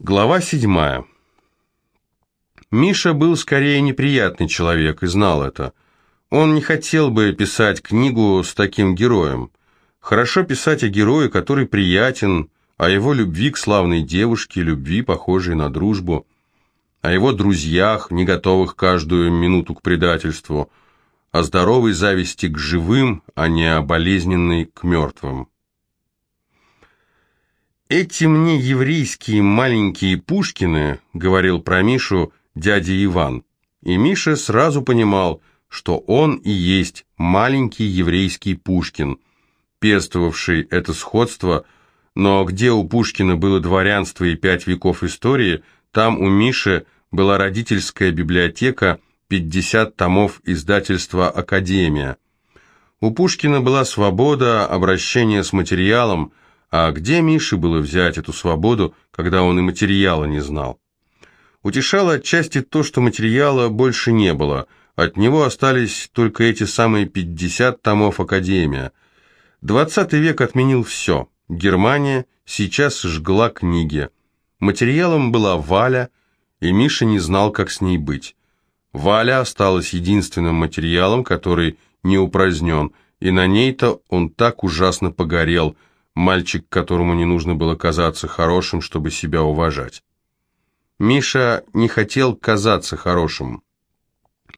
Глава седьмая. Миша был скорее неприятный человек и знал это. Он не хотел бы писать книгу с таким героем. Хорошо писать о герое, который приятен, о его любви к славной девушке, любви, похожей на дружбу, о его друзьях, не готовых каждую минуту к предательству, о здоровой зависти к живым, а не о болезненной к мертвым. «Эти мне еврейские маленькие Пушкины», — говорил про Мишу дядя Иван. И Миша сразу понимал, что он и есть маленький еврейский Пушкин, пестовавший это сходство, но где у Пушкина было дворянство и пять веков истории, там у Миши была родительская библиотека, 50 томов издательства «Академия». У Пушкина была свобода обращения с материалом, а где Мише было взять эту свободу, когда он и материала не знал? Утешало отчасти то, что материала больше не было. От него остались только эти самые 50 томов Академия. Двадцатый век отменил все. Германия сейчас жгла книги. Материалом была Валя, и Миша не знал, как с ней быть. Валя осталась единственным материалом, который не упразднен, и на ней-то он так ужасно погорел – мальчик, которому не нужно было казаться хорошим, чтобы себя уважать. Миша не хотел казаться хорошим.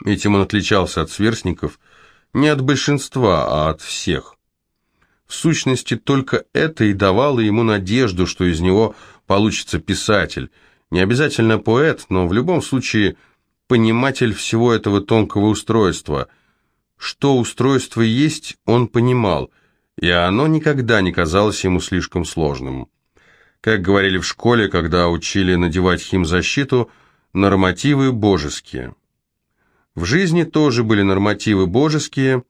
Этим он отличался от сверстников, не от большинства, а от всех. В сущности, только это и давало ему надежду, что из него получится писатель. Не обязательно поэт, но в любом случае пониматель всего этого тонкого устройства. Что устройство есть, он понимал – и оно никогда не казалось ему слишком сложным. Как говорили в школе, когда учили надевать химзащиту, нормативы божеские. В жизни тоже были нормативы божеские,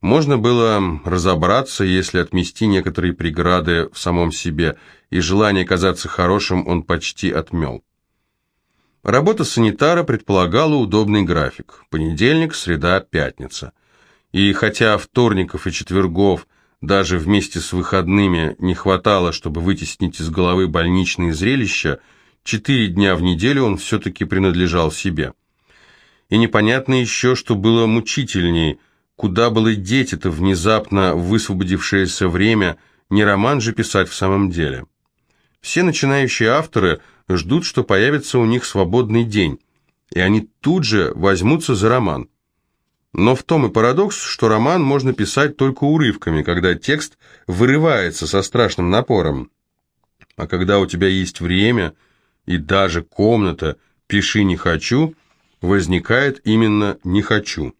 можно было разобраться, если отмести некоторые преграды в самом себе, и желание казаться хорошим он почти отмел. Работа санитара предполагала удобный график. Понедельник, среда, пятница. И хотя вторников и четвергов даже вместе с выходными не хватало, чтобы вытеснить из головы больничные зрелища, четыре дня в неделю он все-таки принадлежал себе. И непонятно еще, что было мучительней, куда было деть это внезапно высвободившееся время, не роман же писать в самом деле. Все начинающие авторы ждут, что появится у них свободный день, и они тут же возьмутся за роман. Но в том и парадокс, что роман можно писать только урывками, когда текст вырывается со страшным напором. А когда у тебя есть время и даже комната «пиши не хочу», возникает именно «не хочу».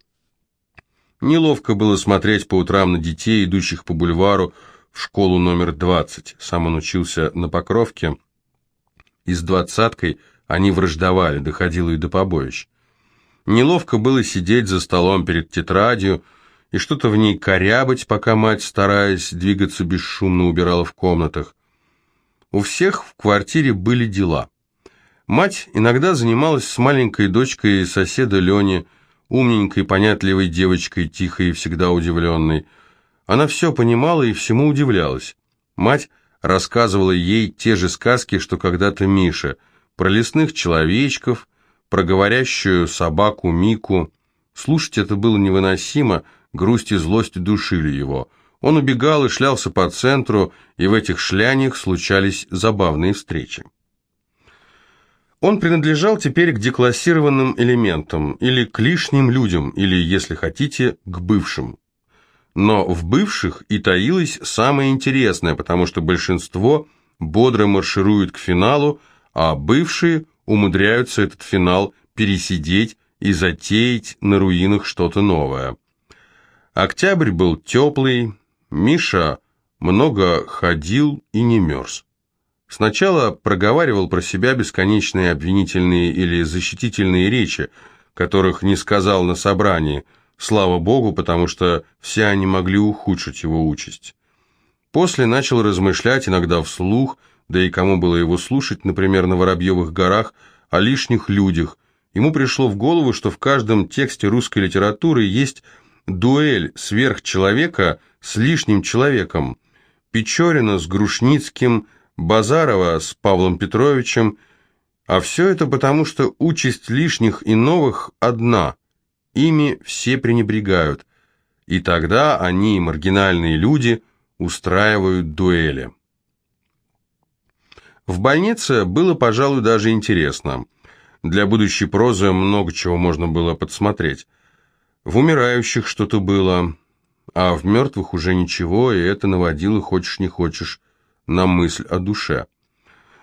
Неловко было смотреть по утрам на детей, идущих по бульвару в школу номер 20. Сам он учился на Покровке, и с двадцаткой они враждовали, доходило и до побоищ. Неловко было сидеть за столом перед тетрадью и что-то в ней корябать, пока мать, стараясь двигаться бесшумно, убирала в комнатах. У всех в квартире были дела. Мать иногда занималась с маленькой дочкой соседа Лени, умненькой, понятливой девочкой, тихой и всегда удивленной. Она все понимала и всему удивлялась. Мать рассказывала ей те же сказки, что когда-то Миша, про лесных человечков, про говорящую собаку Мику. Слушать это было невыносимо, грусть и злость душили его. Он убегал и шлялся по центру, и в этих шляниях случались забавные встречи. Он принадлежал теперь к деклассированным элементам, или к лишним людям, или, если хотите, к бывшим. Но в бывших и таилось самое интересное, потому что большинство бодро марширует к финалу, а бывшие умудряются этот финал пересидеть и затеять на руинах что-то новое. Октябрь был теплый, Миша много ходил и не мерз. Сначала проговаривал про себя бесконечные обвинительные или защитительные речи, которых не сказал на собрании, слава богу, потому что все они могли ухудшить его участь. После начал размышлять иногда вслух, да и кому было его слушать, например, на Воробьевых горах, о лишних людях. Ему пришло в голову, что в каждом тексте русской литературы есть дуэль сверхчеловека с лишним человеком. Печорина с Грушницким, Базарова с Павлом Петровичем, а все это потому, что участь лишних и новых одна, ими все пренебрегают, и тогда они, маргинальные люди, устраивают дуэли. В больнице было, пожалуй, даже интересно. Для будущей прозы много чего можно было подсмотреть. В умирающих что-то было, а в мертвых уже ничего, и это наводило, хочешь не хочешь, на мысль о душе.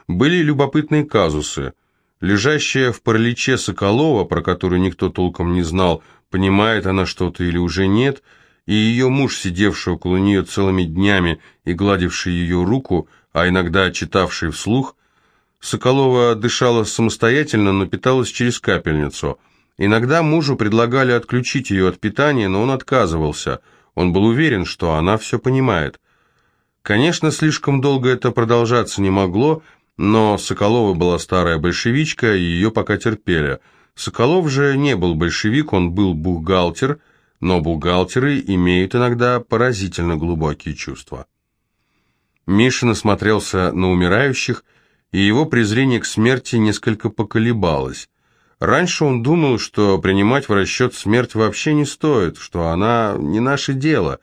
Были любопытные казусы. Лежащая в параличе Соколова, про которую никто толком не знал, понимает она что-то или уже нет, и ее муж, сидевший около нее целыми днями и гладивший ее руку, а иногда читавший вслух, Соколова дышала самостоятельно, но питалась через капельницу. Иногда мужу предлагали отключить ее от питания, но он отказывался. Он был уверен, что она все понимает. Конечно, слишком долго это продолжаться не могло, но Соколова была старая большевичка, и ее пока терпели. Соколов же не был большевик, он был бухгалтер, но бухгалтеры имеют иногда поразительно глубокие чувства. Миша насмотрелся на умирающих, и его презрение к смерти несколько поколебалось. Раньше он думал, что принимать в расчет смерть вообще не стоит, что она не наше дело.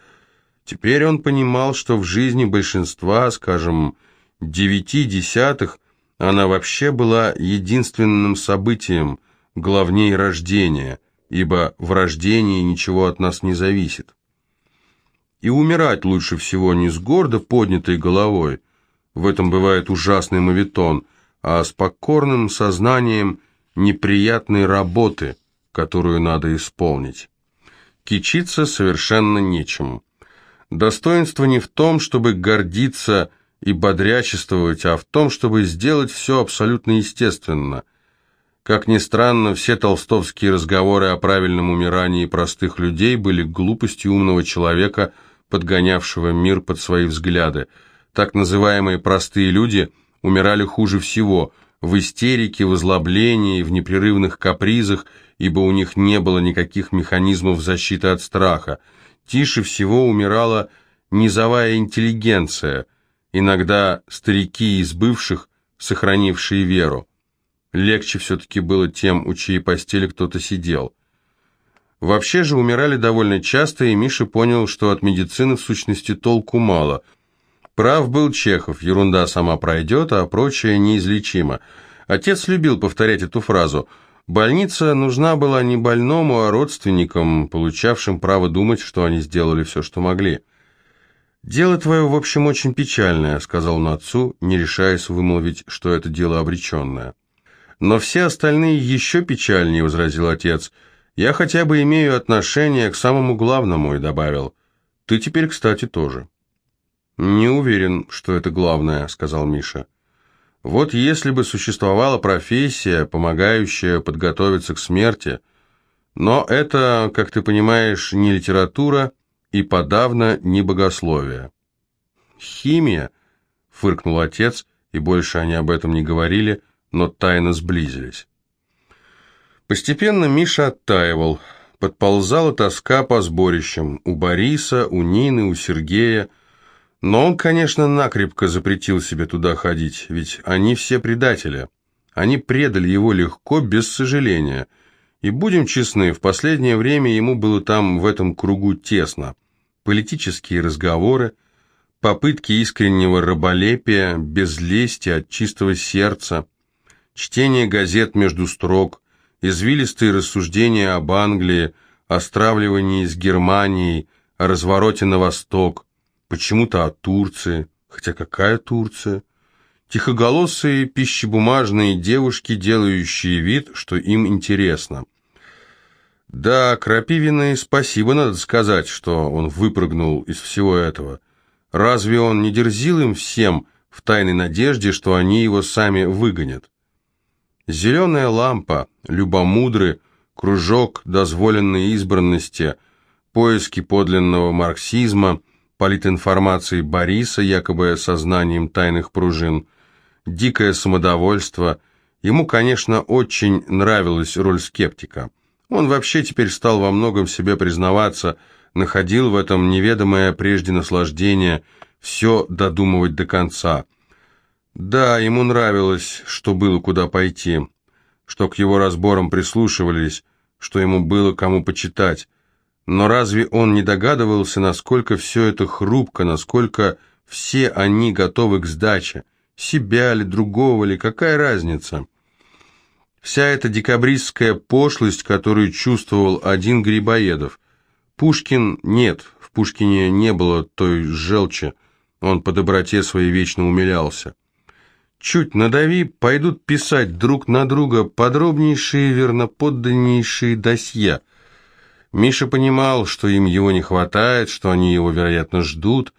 Теперь он понимал, что в жизни большинства, скажем, девяти десятых, она вообще была единственным событием, главней рождения, ибо в рождении ничего от нас не зависит. И умирать лучше всего не с гордо поднятой головой, в этом бывает ужасный мавитон, а с покорным сознанием неприятной работы, которую надо исполнить. Кичиться совершенно нечему. Достоинство не в том, чтобы гордиться и бодрячествовать, а в том, чтобы сделать все абсолютно естественно. Как ни странно, все толстовские разговоры о правильном умирании простых людей были глупостью умного человека, подгонявшего мир под свои взгляды – так называемые простые люди умирали хуже всего, в истерике, в озлоблении, в непрерывных капризах, ибо у них не было никаких механизмов защиты от страха. Тише всего умирала низовая интеллигенция, иногда старики из бывших, сохранившие веру. Легче все-таки было тем, у чьей постели кто-то сидел. Вообще же умирали довольно часто, и Миша понял, что от медицины в сущности толку мало – Прав был Чехов, ерунда сама пройдет, а прочее неизлечимо. Отец любил повторять эту фразу. Больница нужна была не больному, а родственникам, получавшим право думать, что они сделали все, что могли. «Дело твое, в общем, очень печальное», — сказал он отцу, не решаясь вымолвить, что это дело обреченное. «Но все остальные еще печальнее», — возразил отец. «Я хотя бы имею отношение к самому главному», — и добавил. «Ты теперь, кстати, тоже». «Не уверен, что это главное», — сказал Миша. «Вот если бы существовала профессия, помогающая подготовиться к смерти, но это, как ты понимаешь, не литература и подавно не богословие». «Химия», — фыркнул отец, и больше они об этом не говорили, но тайно сблизились. Постепенно Миша оттаивал, подползала тоска по сборищам у Бориса, у Нины, у Сергея, но он, конечно, накрепко запретил себе туда ходить, ведь они все предатели. Они предали его легко, без сожаления. И будем честны, в последнее время ему было там в этом кругу тесно. Политические разговоры, попытки искреннего раболепия, без лести от чистого сердца, чтение газет между строк, извилистые рассуждения об Англии, о стравливании с Германией, о развороте на восток, почему-то о Турции, хотя какая Турция? Тихоголосые пищебумажные девушки, делающие вид, что им интересно. Да, Крапивиной спасибо надо сказать, что он выпрыгнул из всего этого. Разве он не дерзил им всем в тайной надежде, что они его сами выгонят? Зеленая лампа, любомудры, кружок дозволенной избранности, поиски подлинного марксизма – политинформации Бориса, якобы сознанием тайных пружин, дикое самодовольство. Ему, конечно, очень нравилась роль скептика. Он вообще теперь стал во многом себе признаваться, находил в этом неведомое прежде наслаждение, все додумывать до конца. Да, ему нравилось, что было куда пойти, что к его разборам прислушивались, что ему было кому почитать. Но разве он не догадывался, насколько все это хрупко, насколько все они готовы к сдаче? Себя ли, другого ли, какая разница? Вся эта декабристская пошлость, которую чувствовал один Грибоедов. Пушкин нет, в Пушкине не было той желчи, он по доброте своей вечно умилялся. Чуть надави, пойдут писать друг на друга подробнейшие, верноподданнейшие досье. Миша понимал, что им его не хватает, что они его, вероятно, ждут,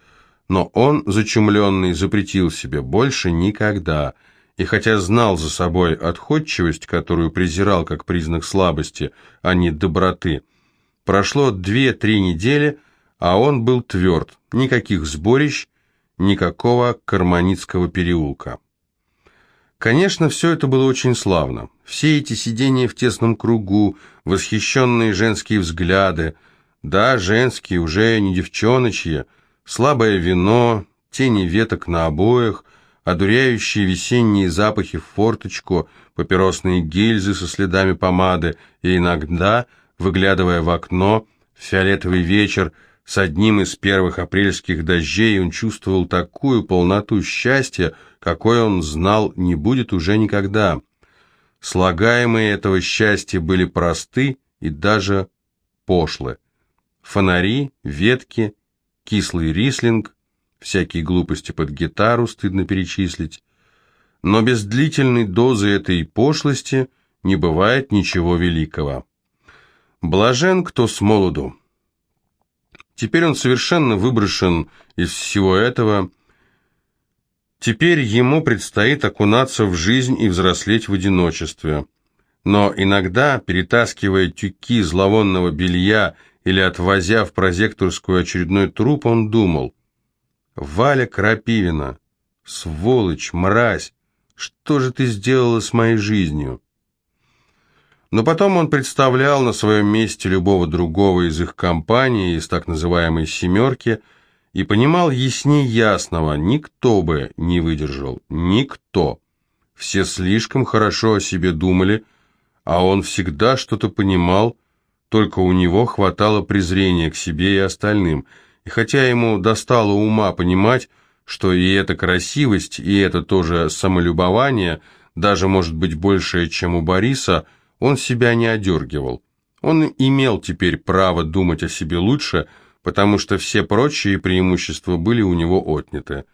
но он, зачумленный, запретил себе больше никогда, и хотя знал за собой отходчивость, которую презирал как признак слабости, а не доброты, прошло две-три недели, а он был тверд, никаких сборищ, никакого Карманицкого переулка. Конечно, все это было очень славно. Все эти сидения в тесном кругу, восхищенные женские взгляды, да, женские, уже не девчоночьи, слабое вино, тени веток на обоях, одуряющие весенние запахи в форточку, папиросные гильзы со следами помады. И иногда, выглядывая в окно, фиолетовый вечер – с одним из первых апрельских дождей он чувствовал такую полноту счастья, какой он знал не будет уже никогда. Слагаемые этого счастья были просты и даже пошлы. Фонари, ветки, кислый рислинг, всякие глупости под гитару стыдно перечислить. Но без длительной дозы этой пошлости не бывает ничего великого. Блажен, кто с молоду. Теперь он совершенно выброшен из всего этого. Теперь ему предстоит окунаться в жизнь и взрослеть в одиночестве. Но иногда, перетаскивая тюки зловонного белья или отвозя в прозекторскую очередной труп, он думал, «Валя Крапивина, сволочь, мразь, что же ты сделала с моей жизнью?» Но потом он представлял на своем месте любого другого из их компании, из так называемой «семерки», и понимал ясней ясного, никто бы не выдержал, никто. Все слишком хорошо о себе думали, а он всегда что-то понимал, только у него хватало презрения к себе и остальным, и хотя ему достало ума понимать, что и эта красивость, и это тоже самолюбование, даже может быть большее, чем у Бориса – он себя не одергивал. Он имел теперь право думать о себе лучше, потому что все прочие преимущества были у него отняты.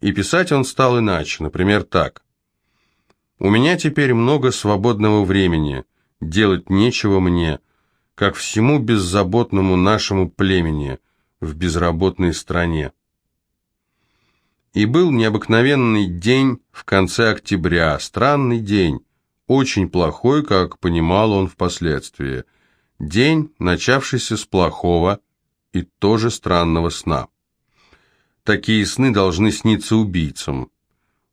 И писать он стал иначе, например, так. «У меня теперь много свободного времени, делать нечего мне, как всему беззаботному нашему племени в безработной стране». И был необыкновенный день в конце октября, странный день, очень плохой, как понимал он впоследствии. День, начавшийся с плохого и тоже странного сна. Такие сны должны сниться убийцам.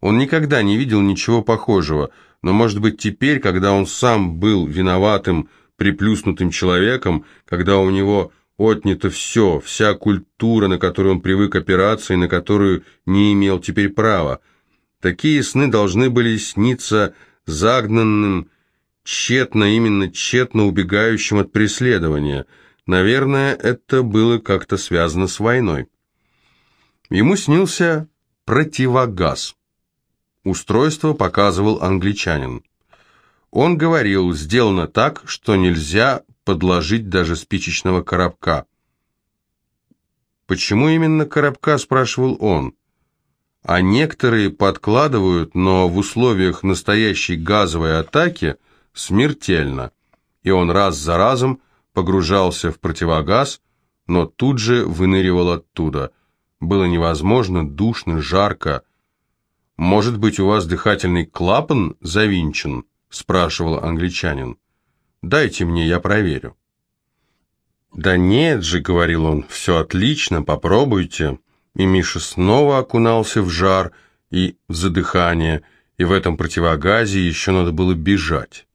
Он никогда не видел ничего похожего, но, может быть, теперь, когда он сам был виноватым, приплюснутым человеком, когда у него отнято все, вся культура, на которую он привык опираться и на которую не имел теперь права, такие сны должны были сниться загнанным, тщетно, именно тщетно убегающим от преследования. Наверное, это было как-то связано с войной. Ему снился противогаз. Устройство показывал англичанин. Он говорил, сделано так, что нельзя подложить даже спичечного коробка. «Почему именно коробка?» – спрашивал он а некоторые подкладывают, но в условиях настоящей газовой атаки смертельно. И он раз за разом погружался в противогаз, но тут же выныривал оттуда. Было невозможно, душно, жарко. «Может быть, у вас дыхательный клапан завинчен?» – спрашивал англичанин. «Дайте мне, я проверю». «Да нет же», — говорил он, — «все отлично, попробуйте» и Миша снова окунался в жар и в задыхание, и в этом противогазе еще надо было бежать.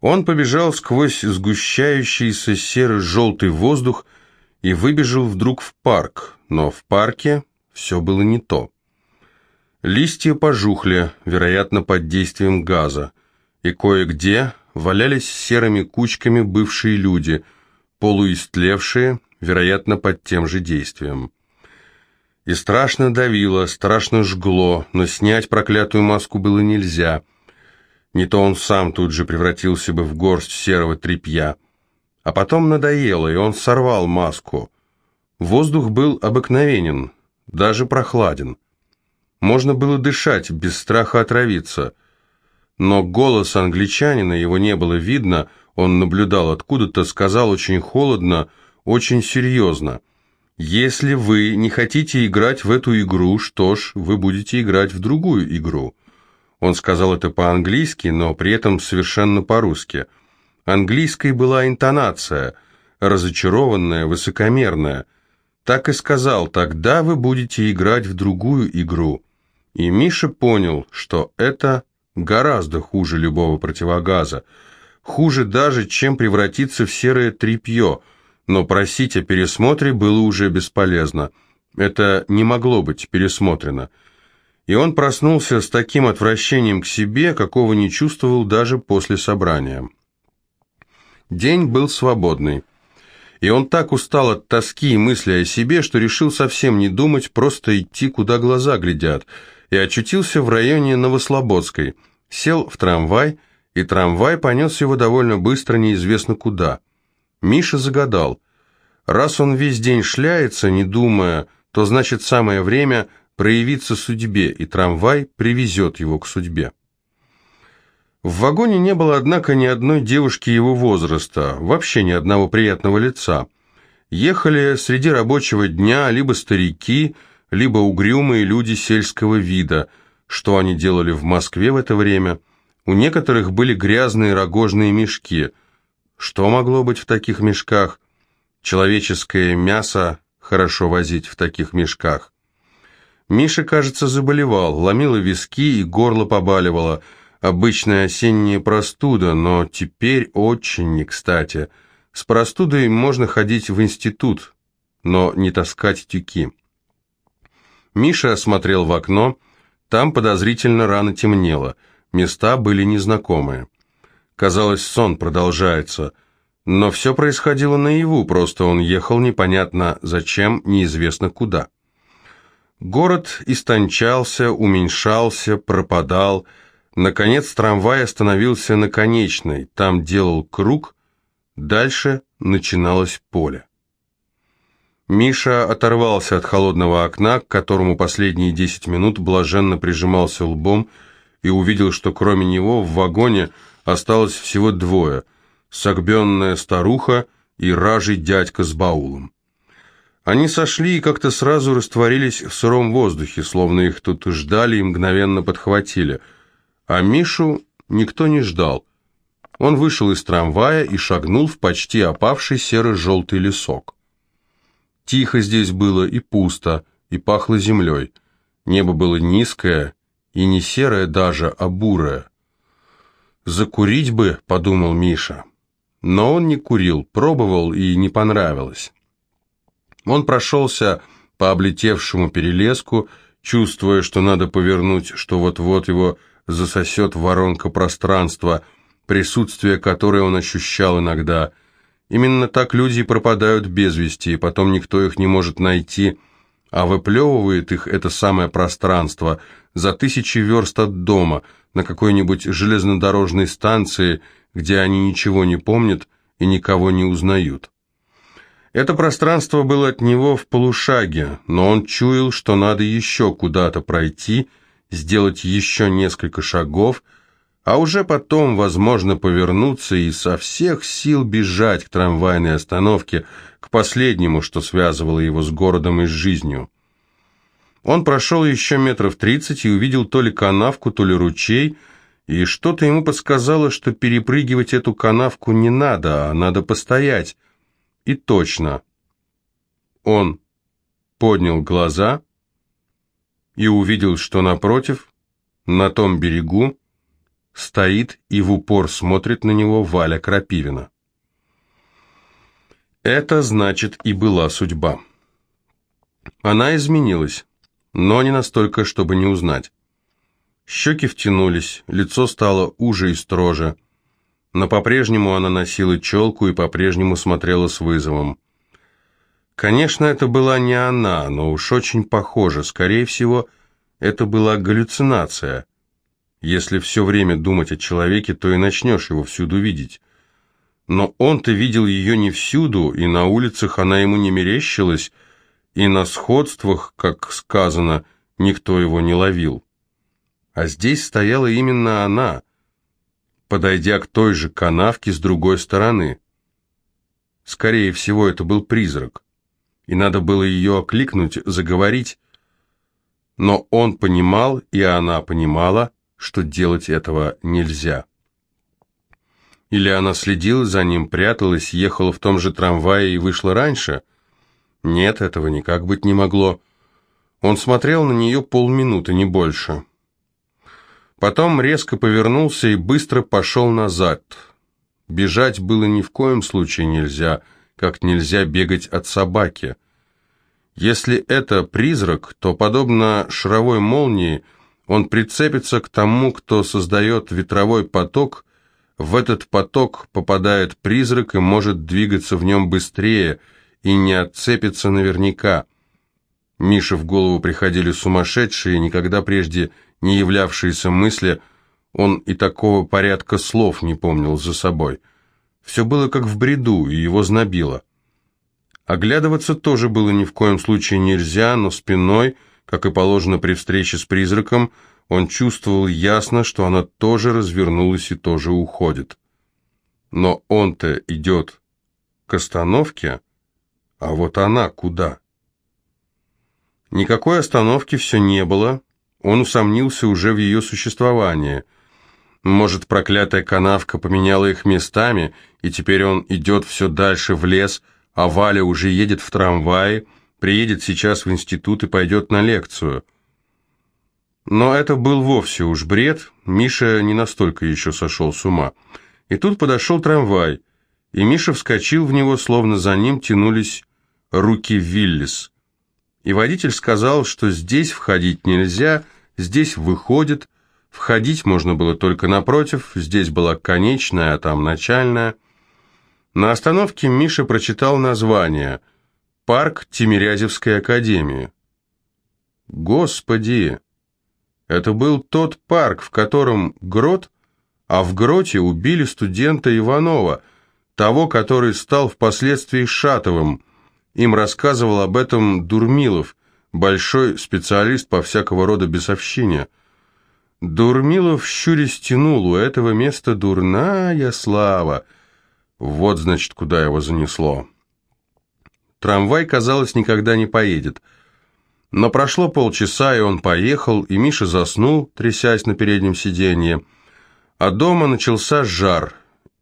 Он побежал сквозь сгущающийся серо-желтый воздух и выбежал вдруг в парк, но в парке все было не то. Листья пожухли, вероятно, под действием газа, и кое-где валялись серыми кучками бывшие люди, полуистлевшие, вероятно, под тем же действием. И страшно давило, страшно жгло, но снять проклятую маску было нельзя. Не то он сам тут же превратился бы в горсть серого тряпья. А потом надоело, и он сорвал маску. Воздух был обыкновенен, даже прохладен. Можно было дышать, без страха отравиться. Но голос англичанина, его не было видно, он наблюдал откуда-то, сказал очень холодно, очень серьезно. «Если вы не хотите играть в эту игру, что ж, вы будете играть в другую игру». Он сказал это по-английски, но при этом совершенно по-русски. Английской была интонация, разочарованная, высокомерная. Так и сказал, тогда вы будете играть в другую игру. И Миша понял, что это гораздо хуже любого противогаза, хуже даже, чем превратиться в серое тряпье, но просить о пересмотре было уже бесполезно. Это не могло быть пересмотрено. И он проснулся с таким отвращением к себе, какого не чувствовал даже после собрания. День был свободный. И он так устал от тоски и мысли о себе, что решил совсем не думать, просто идти, куда глаза глядят – и очутился в районе Новослободской. Сел в трамвай, и трамвай понес его довольно быстро неизвестно куда. Миша загадал. Раз он весь день шляется, не думая, то значит самое время проявиться судьбе, и трамвай привезет его к судьбе. В вагоне не было, однако, ни одной девушки его возраста, вообще ни одного приятного лица. Ехали среди рабочего дня либо старики, либо угрюмые люди сельского вида. Что они делали в Москве в это время? У некоторых были грязные рогожные мешки. Что могло быть в таких мешках? Человеческое мясо хорошо возить в таких мешках. Миша, кажется, заболевал, ломило виски и горло побаливало. Обычная осенняя простуда, но теперь очень не кстати. С простудой можно ходить в институт, но не таскать тюки. Миша осмотрел в окно. Там подозрительно рано темнело. Места были незнакомые. Казалось, сон продолжается. Но все происходило наяву, просто он ехал непонятно зачем, неизвестно куда. Город истончался, уменьшался, пропадал. Наконец трамвай остановился на конечной, там делал круг, дальше начиналось поле. Миша оторвался от холодного окна, к которому последние десять минут блаженно прижимался лбом, и увидел, что кроме него в вагоне осталось всего двое – согбенная старуха и ражий дядька с баулом. Они сошли и как-то сразу растворились в сыром воздухе, словно их тут ждали и мгновенно подхватили. А Мишу никто не ждал. Он вышел из трамвая и шагнул в почти опавший серо-желтый лесок. Тихо здесь было и пусто, и пахло землей. Небо было низкое, и не серое даже, а бурое. «Закурить бы», — подумал Миша. Но он не курил, пробовал и не понравилось. Он прошелся по облетевшему перелеску, чувствуя, что надо повернуть, что вот-вот его засосет воронка пространства, присутствие которой он ощущал иногда — Именно так люди пропадают без вести, и потом никто их не может найти, а выплевывает их это самое пространство за тысячи верст от дома, на какой-нибудь железнодорожной станции, где они ничего не помнят и никого не узнают. Это пространство было от него в полушаге, но он чуял, что надо еще куда-то пройти, сделать еще несколько шагов – а уже потом, возможно, повернуться и со всех сил бежать к трамвайной остановке, к последнему, что связывало его с городом и с жизнью. Он прошел еще метров тридцать и увидел то ли канавку, то ли ручей, и что-то ему подсказало, что перепрыгивать эту канавку не надо, а надо постоять. И точно. Он поднял глаза и увидел, что напротив, на том берегу, стоит и в упор смотрит на него Валя Крапивина. Это, значит, и была судьба. Она изменилась, но не настолько, чтобы не узнать. Щеки втянулись, лицо стало уже и строже. Но по-прежнему она носила челку и по-прежнему смотрела с вызовом. Конечно, это была не она, но уж очень похоже. Скорее всего, это была галлюцинация. Если все время думать о человеке, то и начнешь его всюду видеть. Но он-то видел ее не всюду, и на улицах она ему не мерещилась, и на сходствах, как сказано, никто его не ловил. А здесь стояла именно она, подойдя к той же канавке с другой стороны. Скорее всего, это был призрак, и надо было ее окликнуть, заговорить, но он понимал, и она понимала, что делать этого нельзя. Или она следила за ним, пряталась, ехала в том же трамвае и вышла раньше? Нет, этого никак быть не могло. Он смотрел на нее полминуты, не больше. Потом резко повернулся и быстро пошел назад. Бежать было ни в коем случае нельзя, как нельзя бегать от собаки. Если это призрак, то, подобно шаровой молнии, он прицепится к тому, кто создает ветровой поток, в этот поток попадает призрак и может двигаться в нем быстрее и не отцепится наверняка. Мише в голову приходили сумасшедшие, никогда прежде не являвшиеся мысли, он и такого порядка слов не помнил за собой. Все было как в бреду, и его знобило. Оглядываться тоже было ни в коем случае нельзя, но спиной, как и положено при встрече с призраком, он чувствовал ясно, что она тоже развернулась и тоже уходит. Но он-то идет к остановке, а вот она куда? Никакой остановки все не было, он усомнился уже в ее существовании. Может, проклятая канавка поменяла их местами, и теперь он идет все дальше в лес, а Валя уже едет в трамвае, приедет сейчас в институт и пойдет на лекцию. Но это был вовсе уж бред, Миша не настолько еще сошел с ума. И тут подошел трамвай, и Миша вскочил в него, словно за ним тянулись руки Виллис и водитель сказал, что здесь входить нельзя, здесь выходит, входить можно было только напротив, здесь была конечная, а там начальная. На остановке Миша прочитал название «Парк Тимирязевской академии». Господи! Это был тот парк, в котором Грот, а в Гроте убили студента Иванова, того, который стал впоследствии Шатовым, им рассказывал об этом Дурмилов, большой специалист по всякого рода бесовщине. Дурмилов щурясь тянул, у этого места дурная слава. Вот, значит, куда его занесло. Трамвай, казалось, никогда не поедет. Но прошло полчаса, и он поехал, и Миша заснул, трясясь на переднем сиденье. А дома начался жар,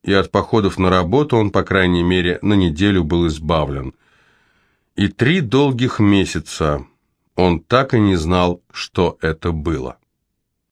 и от походов на работу он, по крайней мере, на неделю был избавлен. И три долгих месяца он так и не знал, что это было.